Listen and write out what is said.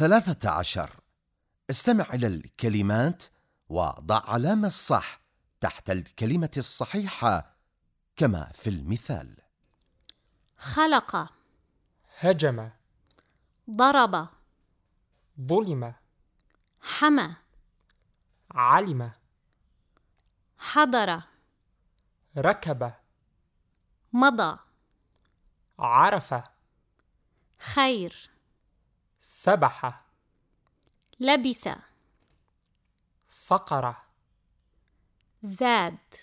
ثلاثة عشر. استمع إلى الكلمات وضع علامة الصح تحت الكلمة الصحيحة كما في المثال. خلق. هجم. ضرب. ظلم. حمى. علم. حضر. ركب. مضى. عرف. خير. سبح لبس صقر زاد.